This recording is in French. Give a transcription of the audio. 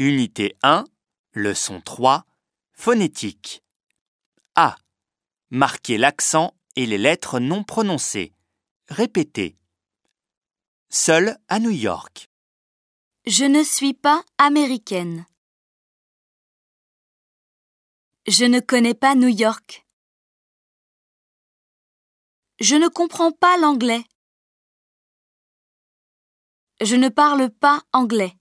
Unité 1, leçon 3, phonétique. A. Marquez l'accent et les lettres non prononcées. Répétez. Seul à New York. Je ne suis pas américaine. Je ne connais pas New York. Je ne comprends pas l'anglais. Je ne parle pas anglais.